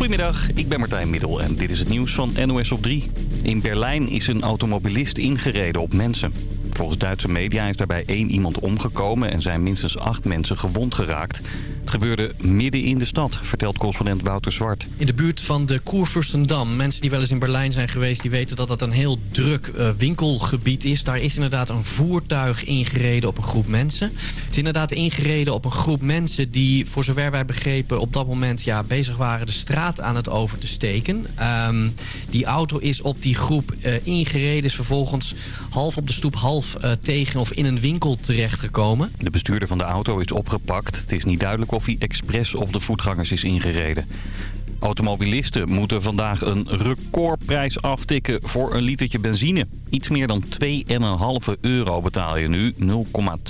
Goedemiddag, ik ben Martijn Middel en dit is het nieuws van NOS op 3. In Berlijn is een automobilist ingereden op mensen. Volgens Duitse media is daarbij één iemand omgekomen en zijn minstens acht mensen gewond geraakt. Het gebeurde midden in de stad, vertelt correspondent Wouter Zwart. In de buurt van de Koerfürstendam. Mensen die wel eens in Berlijn zijn geweest, die weten dat dat een heel druk uh, winkelgebied is. Daar is inderdaad een voertuig ingereden op een groep mensen. Het is inderdaad ingereden op een groep mensen die, voor zover wij begrepen, op dat moment ja, bezig waren de straat aan het over te steken. Um, die auto is op die groep uh, ingereden, is vervolgens half op de stoep, half uh, tegen of in een winkel terechtgekomen. De bestuurder van de auto is opgepakt. Het is niet duidelijk of hij expres op de voetgangers is ingereden. Automobilisten moeten vandaag een recordprijs aftikken voor een litertje benzine. Iets meer dan 2,5 euro betaal je nu,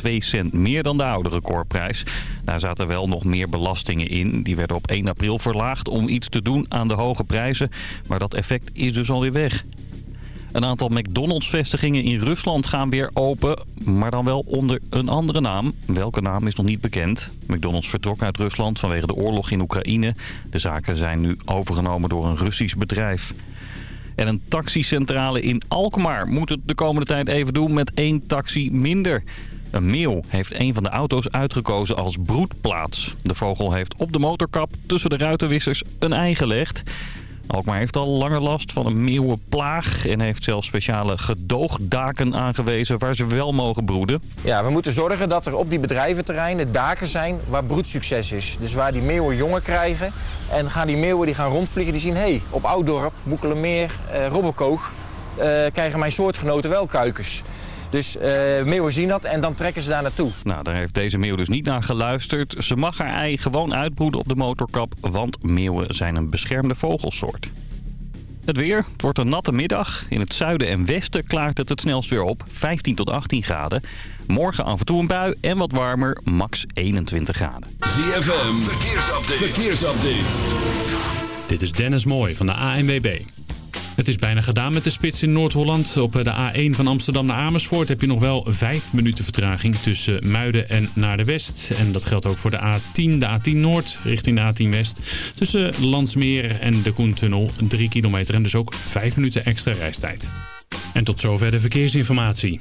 0,2 cent meer dan de oude recordprijs. Daar zaten wel nog meer belastingen in. Die werden op 1 april verlaagd om iets te doen aan de hoge prijzen. Maar dat effect is dus alweer weg. Een aantal McDonald's-vestigingen in Rusland gaan weer open, maar dan wel onder een andere naam. Welke naam is nog niet bekend. McDonald's vertrok uit Rusland vanwege de oorlog in Oekraïne. De zaken zijn nu overgenomen door een Russisch bedrijf. En een taxicentrale in Alkmaar moet het de komende tijd even doen met één taxi minder. Een meeuw heeft een van de auto's uitgekozen als broedplaats. De vogel heeft op de motorkap tussen de ruitenwissers een ei gelegd. Alkmaar heeft al langer last van een meeuwenplaag en heeft zelfs speciale gedoogdaken aangewezen waar ze wel mogen broeden. Ja, we moeten zorgen dat er op die bedrijventerreinen daken zijn waar broedsucces is. Dus waar die meeuwen jongen krijgen en gaan die meeuwen die gaan rondvliegen, die zien... hé, hey, op Ouddorp, Moekelenmeer, eh, Robberkoog uh, krijgen mijn soortgenoten wel kuikens. Dus uh, meeuwen zien dat en dan trekken ze daar naartoe. Nou, daar heeft deze meeuw dus niet naar geluisterd. Ze mag haar ei gewoon uitbroeden op de motorkap, want meeuwen zijn een beschermde vogelsoort. Het weer. Het wordt een natte middag. In het zuiden en westen klaart het het snelst weer op. 15 tot 18 graden. Morgen af en toe een bui en wat warmer. Max 21 graden. ZFM. Verkeersupdate. Verkeersupdate. Dit is Dennis Mooij van de ANWB. Het is bijna gedaan met de spits in Noord-Holland. Op de A1 van Amsterdam naar Amersfoort heb je nog wel 5 minuten vertraging tussen Muiden en naar de West. En dat geldt ook voor de A10, de A10 Noord richting de A10 West. Tussen Landsmeer en de Koentunnel 3 kilometer en dus ook 5 minuten extra reistijd. En tot zover de verkeersinformatie.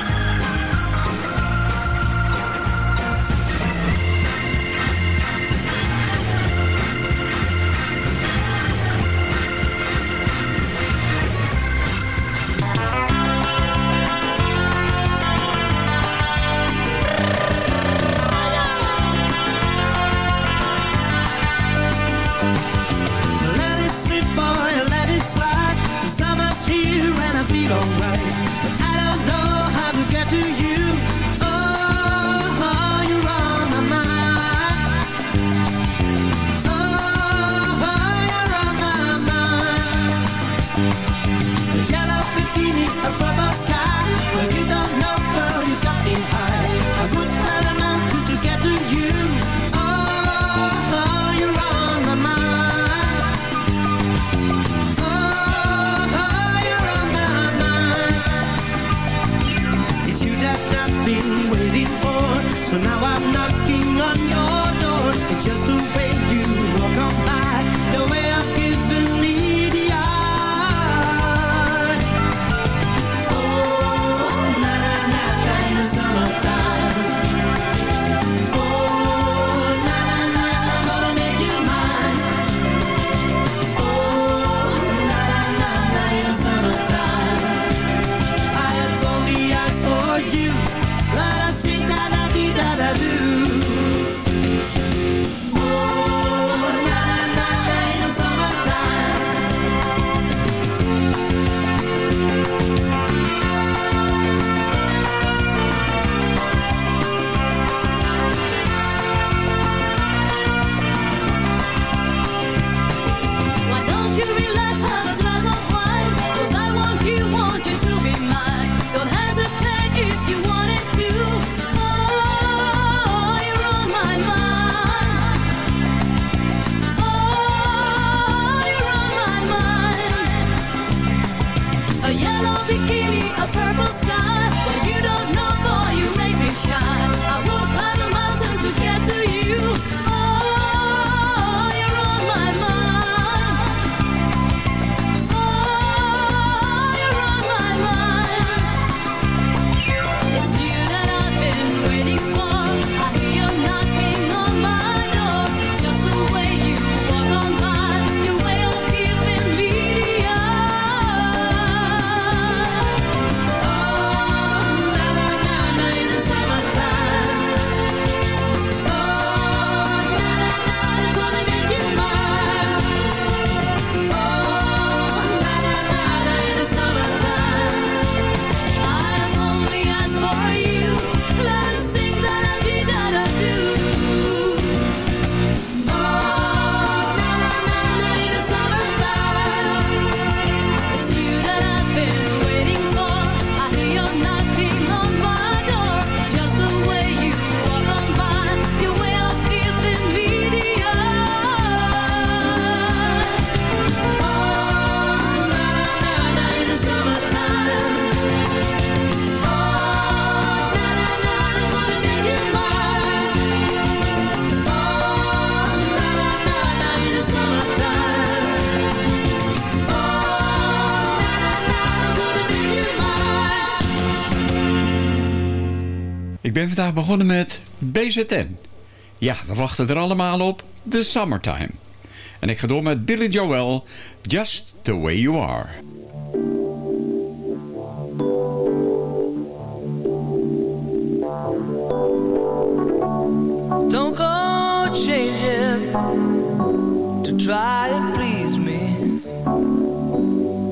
Vandaag begonnen met BZN. Ja, we wachten er allemaal op. The Summertime. En ik ga door met Billy Joel. Just the way you are. Don't go changing to try and please me.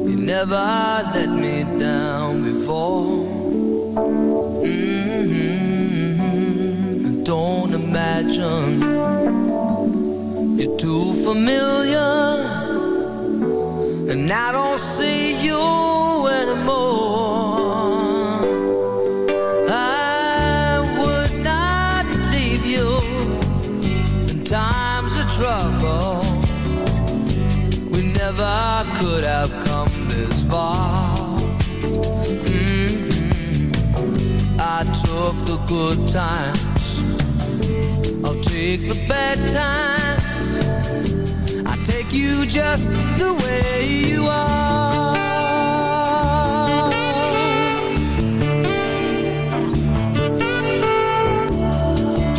You never let me down before. don't imagine. You're too familiar. And I don't see you anymore. I would not leave you In times of trouble. We never could have come this far. Mm -hmm. I took the good times take the bad times. I take you just the way you are.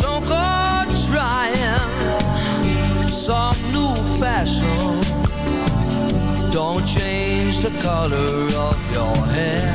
Don't go trying some new fashion. Don't change the color of your hair.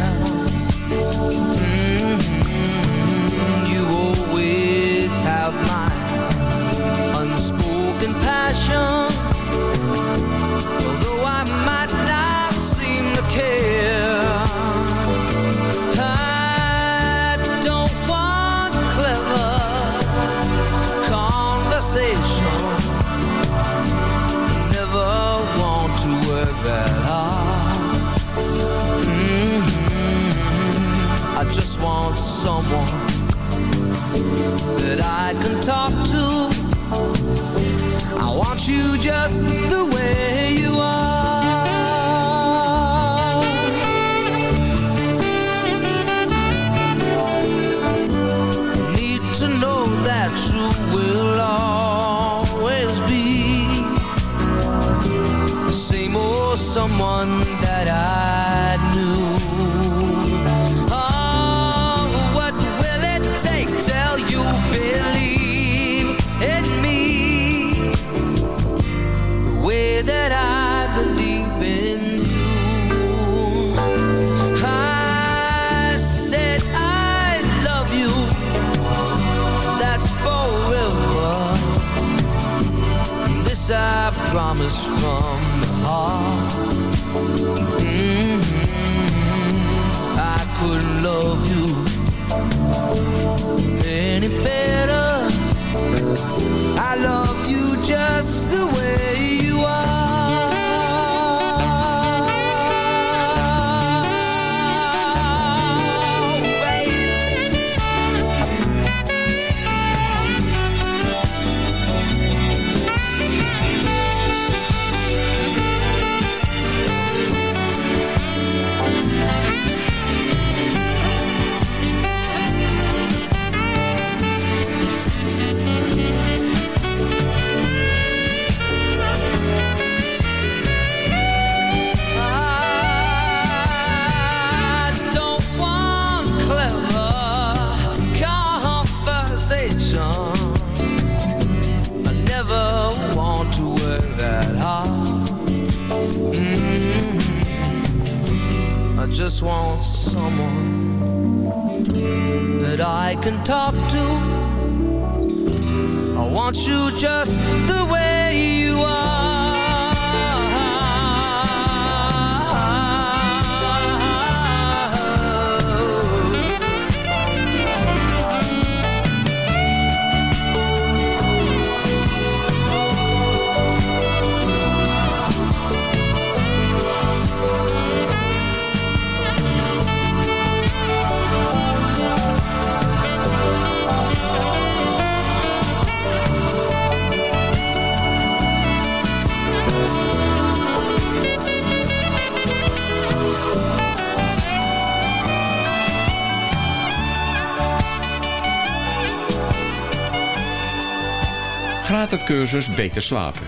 Beter Slapen.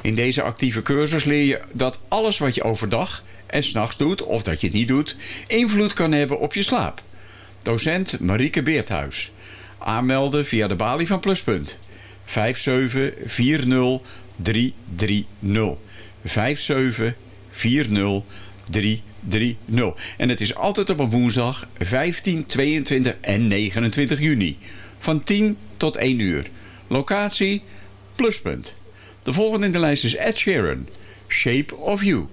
In deze actieve cursus leer je dat alles wat je overdag en s'nachts doet, of dat je het niet doet, invloed kan hebben op je slaap. Docent Marieke Beerthuis. Aanmelden via de balie van Pluspunt. 5740330. 5740330. En het is altijd op een woensdag 15, 22 en 29 juni. Van 10 tot 1 uur. Locatie Pluspunt. De volgende in de lijst is Ed Sheeran. Shape of You.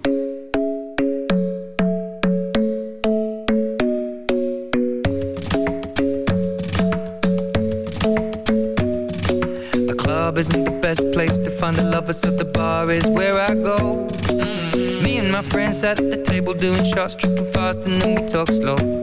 The club isn't the best place to find the lovers, so the bar is where I go. Me and my friends at the table doing shots, tripping fast, and then we talk slow.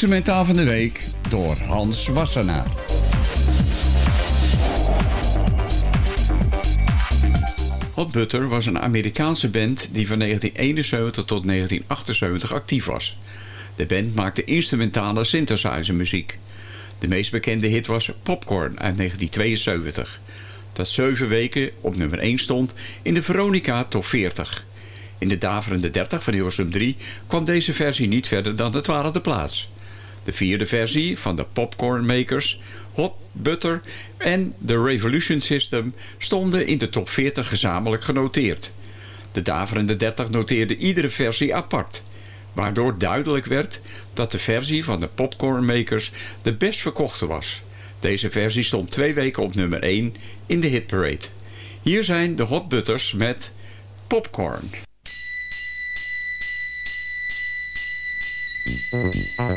Instrumentaal van de week door Hans Wassenaar. Hot Butter was een Amerikaanse band die van 1971 tot 1978 actief was. De band maakte instrumentale synthesizer muziek. De meest bekende hit was Popcorn uit 1972. Dat zeven weken op nummer 1 stond in de Veronica Top 40. In de daverende 30 van Hilversum 3 kwam deze versie niet verder dan de twaalfde plaats. De vierde versie van de Popcorn Makers, Hot Butter en The Revolution System stonden in de top 40 gezamenlijk genoteerd. De daverende 30 noteerde iedere versie apart, waardoor duidelijk werd dat de versie van de Popcorn Makers de best verkochte was. Deze versie stond twee weken op nummer 1 in de hitparade. Hier zijn de Hot Butters met Popcorn. Thank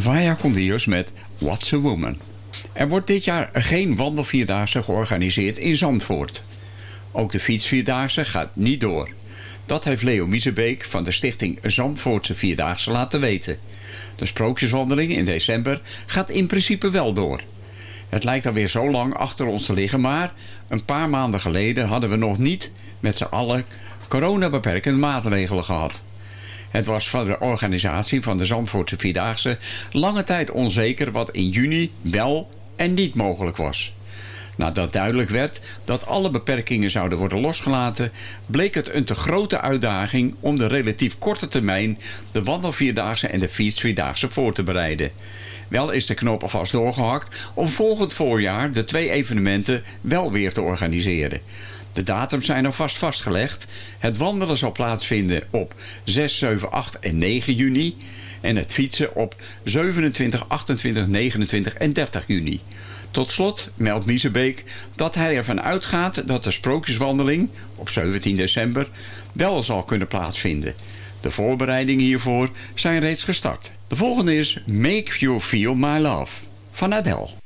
Vaya Condios met What's a Woman. Er wordt dit jaar geen wandelvierdaagse georganiseerd in Zandvoort. Ook de fietsvierdaagse gaat niet door. Dat heeft Leo Miezebeek van de stichting Zandvoortse Vierdaagse laten weten. De sprookjeswandeling in december gaat in principe wel door. Het lijkt alweer zo lang achter ons te liggen, maar een paar maanden geleden hadden we nog niet met z'n allen coronabeperkende maatregelen gehad. Het was van de organisatie van de Zandvoortse Vierdaagse lange tijd onzeker wat in juni wel en niet mogelijk was. Nadat duidelijk werd dat alle beperkingen zouden worden losgelaten... bleek het een te grote uitdaging om de relatief korte termijn... de wandelvierdaagse en de fietsvierdaagse voor te bereiden. Wel is de knop alvast doorgehakt om volgend voorjaar de twee evenementen wel weer te organiseren. De datums zijn alvast vastgelegd. Het wandelen zal plaatsvinden op 6, 7, 8 en 9 juni. En het fietsen op 27, 28, 29 en 30 juni. Tot slot meldt Miezebeek dat hij ervan uitgaat dat de sprookjeswandeling op 17 december wel zal kunnen plaatsvinden. De voorbereidingen hiervoor zijn reeds gestart. De volgende is Make You Feel My Love van Adele.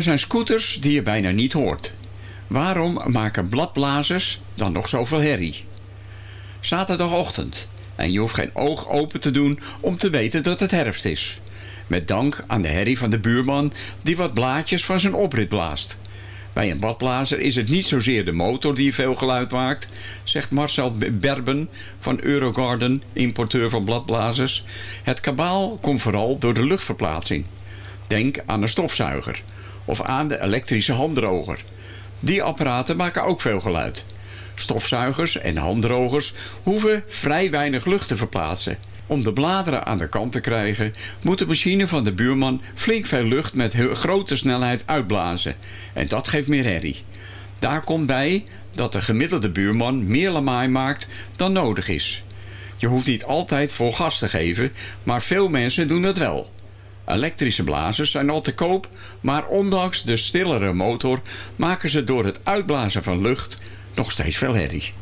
Er zijn scooters die je bijna niet hoort. Waarom maken bladblazers dan nog zoveel herrie? Zaterdagochtend. En je hoeft geen oog open te doen om te weten dat het herfst is. Met dank aan de herrie van de buurman die wat blaadjes van zijn oprit blaast. Bij een bladblazer is het niet zozeer de motor die veel geluid maakt, zegt Marcel Berben van Eurogarden, importeur van bladblazers. Het kabaal komt vooral door de luchtverplaatsing. Denk aan een stofzuiger of aan de elektrische handdroger. Die apparaten maken ook veel geluid. Stofzuigers en handdrogers hoeven vrij weinig lucht te verplaatsen. Om de bladeren aan de kant te krijgen, moet de machine van de buurman flink veel lucht met grote snelheid uitblazen. En dat geeft meer herrie. Daar komt bij dat de gemiddelde buurman meer lawaai maakt dan nodig is. Je hoeft niet altijd vol gas te geven, maar veel mensen doen dat wel. Elektrische blazers zijn al te koop, maar ondanks de stillere motor maken ze door het uitblazen van lucht nog steeds veel herrie.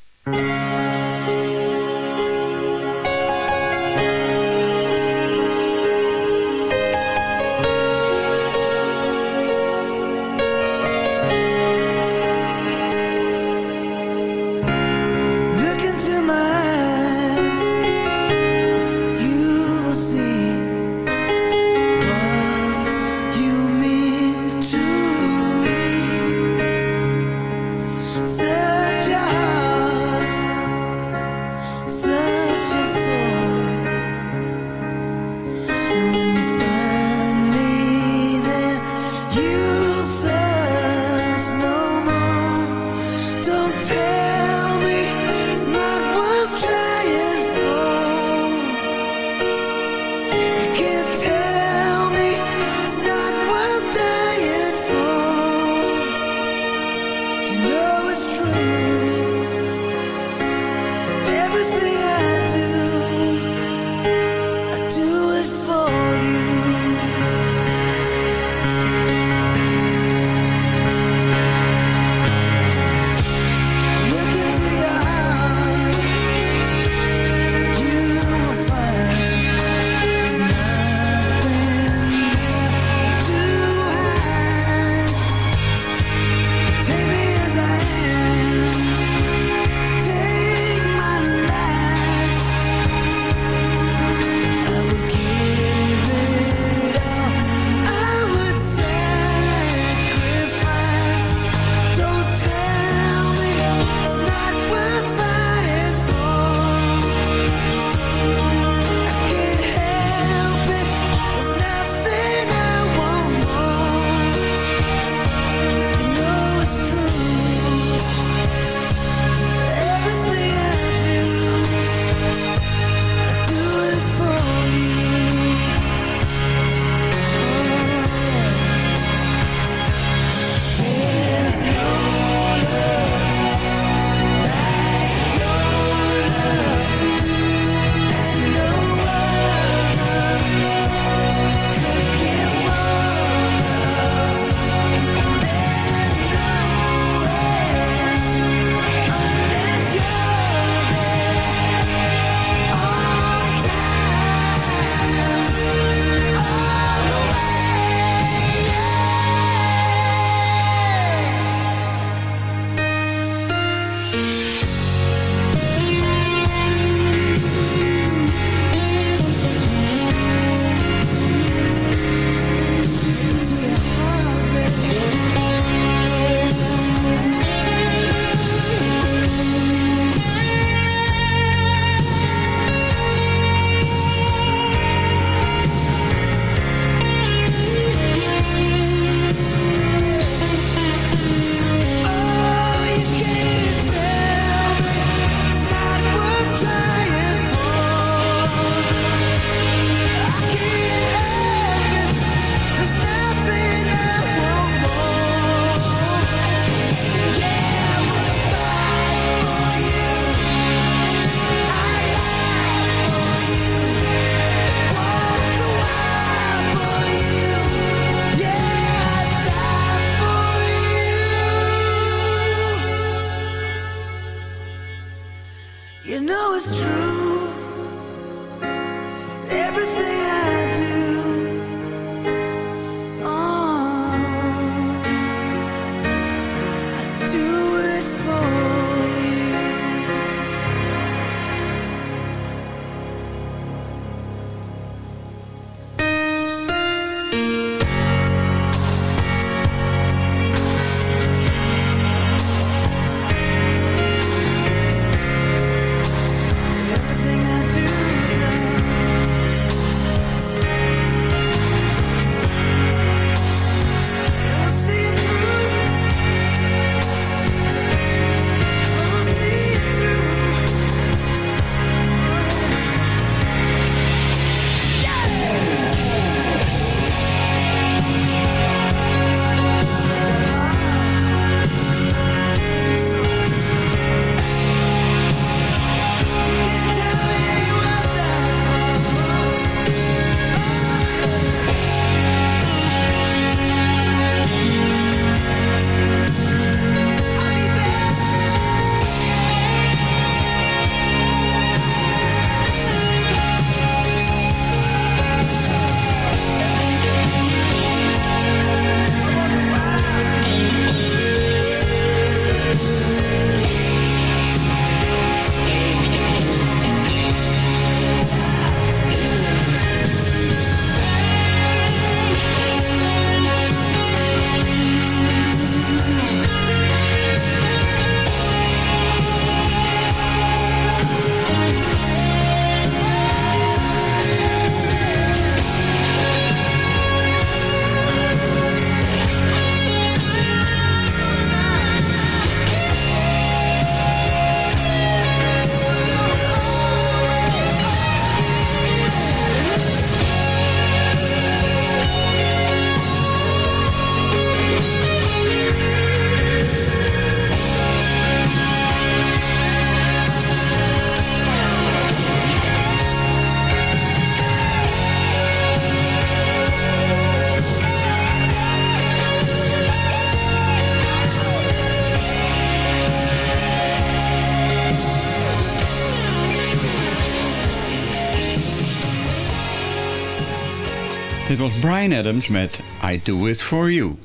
Brian Adams met I Do It For You.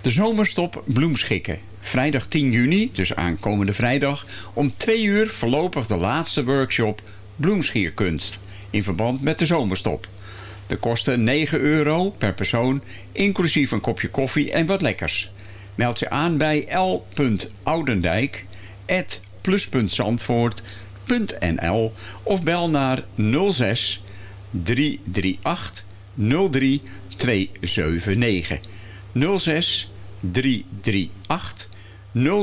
De zomerstop bloemschikken. Vrijdag 10 juni, dus aankomende vrijdag... om 2 uur voorlopig de laatste workshop bloemschierkunst... in verband met de zomerstop. De kosten 9 euro per persoon, inclusief een kopje koffie en wat lekkers. Meld je aan bij l.oudendijk plus.zandvoort.nl of bel naar 06 338 03 279 06 338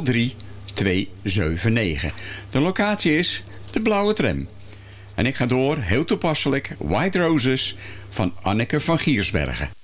03 279. De locatie is de Blauwe Tram. En ik ga door, heel toepasselijk, White Roses van Anneke van Giersbergen.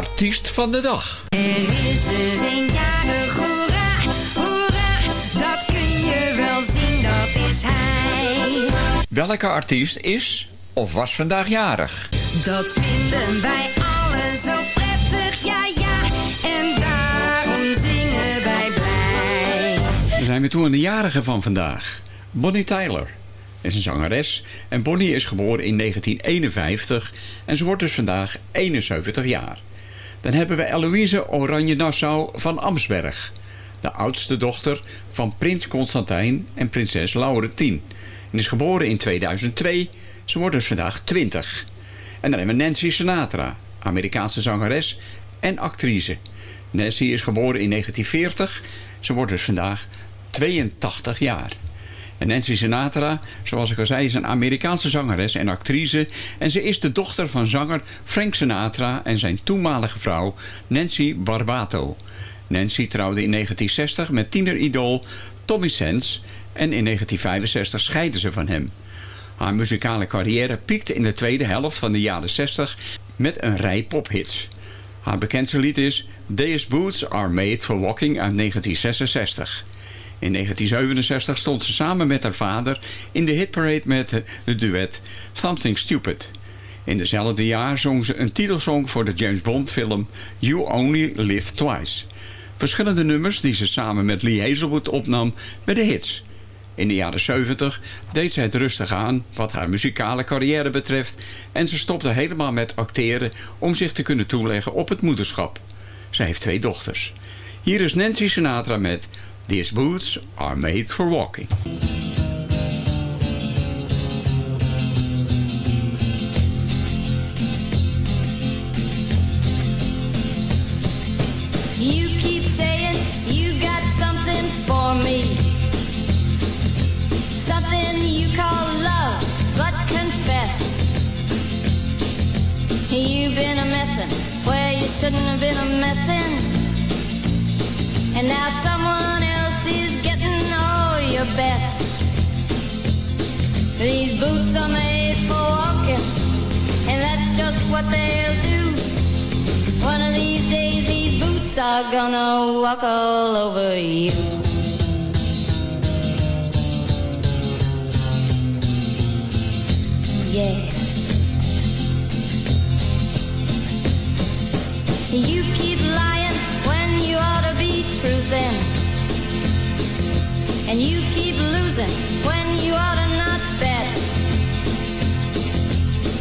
Artiest van de dag. Er is er een jarig, hoera, hoera, dat kun je wel zien, dat is hij. Welke artiest is of was vandaag jarig? Dat vinden wij allen zo prettig, ja ja, en daarom zingen wij blij. Dan zijn we toe aan de jarige van vandaag. Bonnie Tyler is een zangeres en Bonnie is geboren in 1951 en ze wordt dus vandaag 71 jaar. Dan hebben we Eloïse Oranje Nassau van Amsberg. De oudste dochter van prins Constantijn en prinses Laurentien. En is geboren in 2002. Ze wordt dus vandaag 20. En dan hebben we Nancy Sinatra, Amerikaanse zangeres en actrice. Nancy is geboren in 1940. Ze wordt dus vandaag 82 jaar. Nancy Sinatra, zoals ik al zei, is een Amerikaanse zangeres en actrice. En ze is de dochter van zanger Frank Sinatra en zijn toenmalige vrouw Nancy Barbato. Nancy trouwde in 1960 met tieneridool Tommy Sands en in 1965 scheidden ze van hem. Haar muzikale carrière piekte in de tweede helft van de jaren 60 met een rij pophits. Haar bekendste lied is These Boots Are Made for Walking uit 1966. In 1967 stond ze samen met haar vader in de hitparade met het duet Something Stupid. In dezelfde jaar zong ze een titelsong voor de James Bond film You Only Live Twice. Verschillende nummers die ze samen met Lee Hazelwood opnam bij de hits. In de jaren 70 deed ze het rustig aan wat haar muzikale carrière betreft... en ze stopte helemaal met acteren om zich te kunnen toeleggen op het moederschap. Zij heeft twee dochters. Hier is Nancy Sinatra met These Boots Are Made for Walking. Boots are made for walking, and that's just what they'll do. One of these days, these boots are gonna walk all over you. Yeah. You keep lying when you ought to be truthing. And you keep losing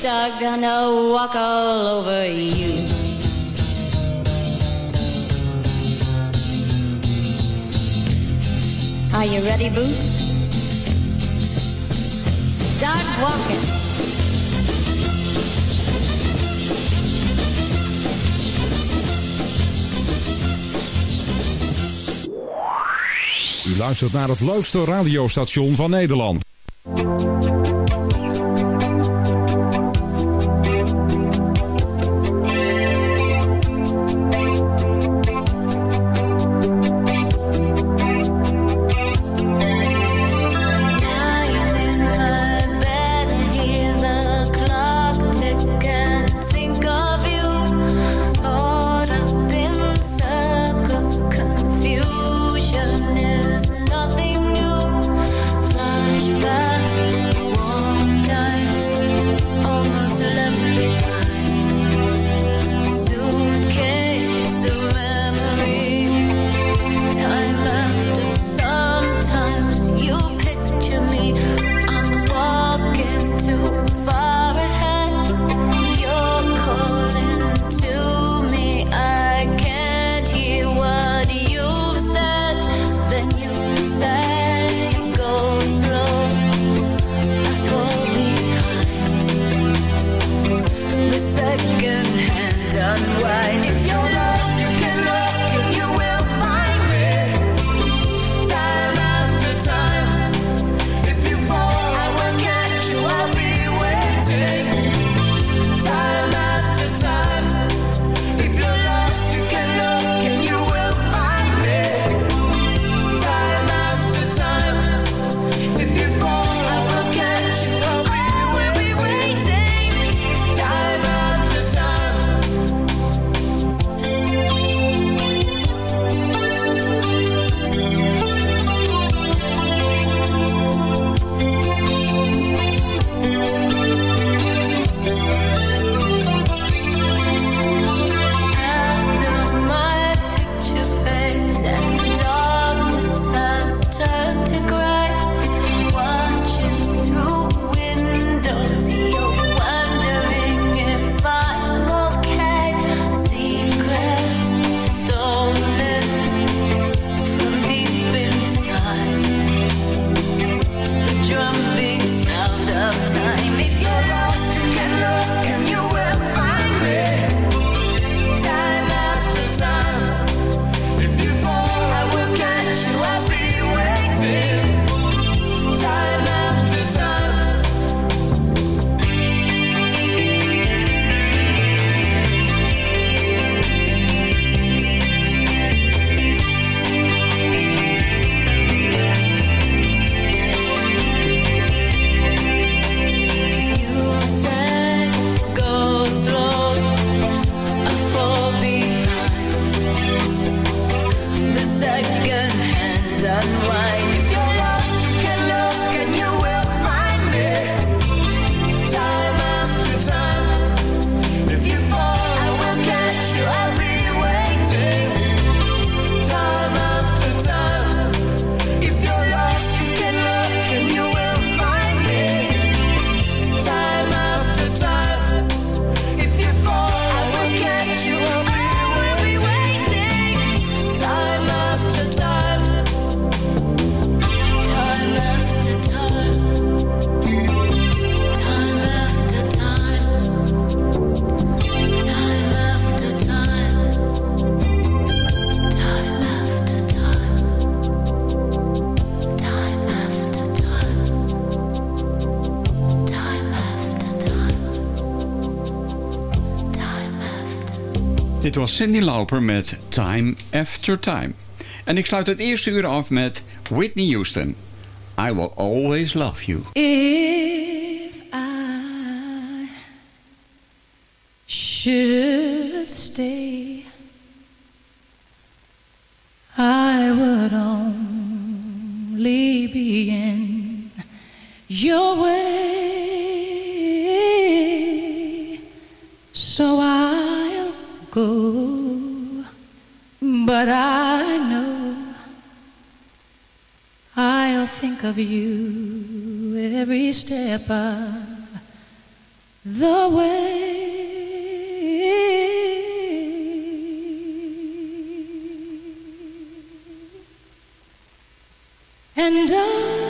Boots are gonna walk all over you. Are you ready, Boots? Start walking. U luistert naar het leukste radiostation van Nederland. done right. Dit was Cindy Lauper met Time After Time. En ik sluit het eerste uur af met Whitney Houston. I will always love you. If I should stay, I would only be in your way. Go, but I know I'll think of you every step of the way. And I